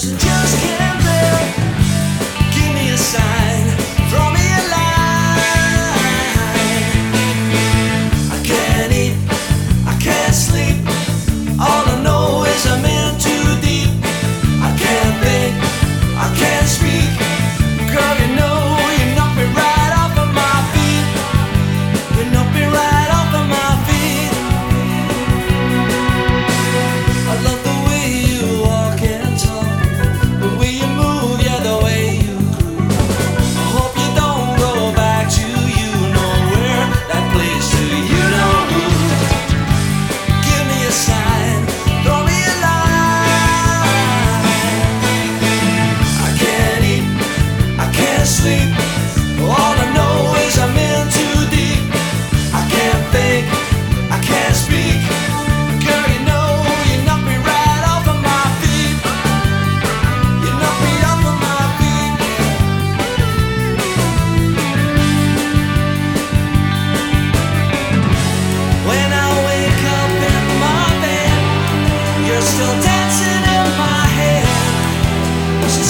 just still dancing in my head. She's